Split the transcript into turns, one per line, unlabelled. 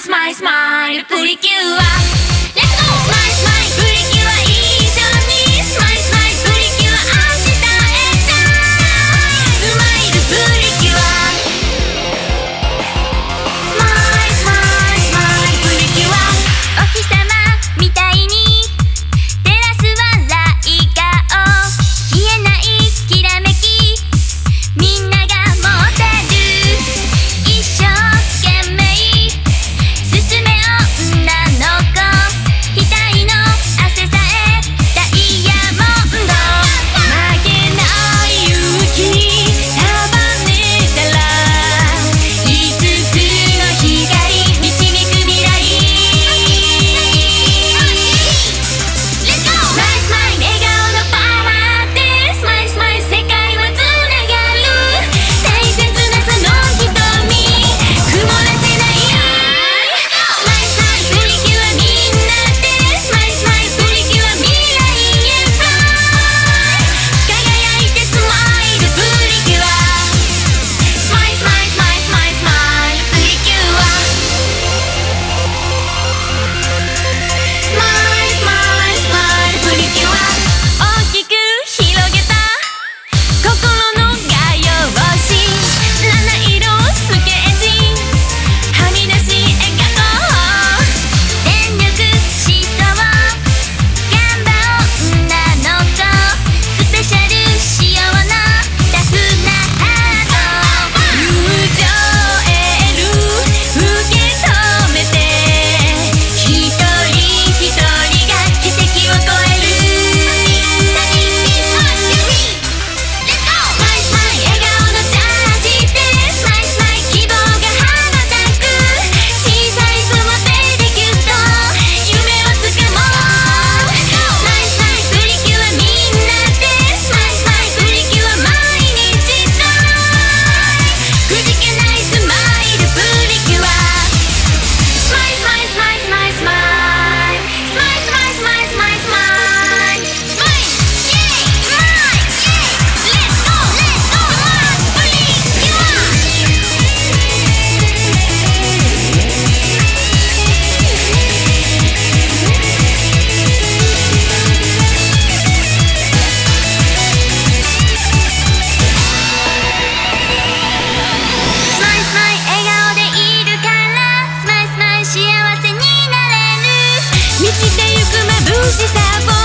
smile, smile, pull it you up. 道で行くまぶしさを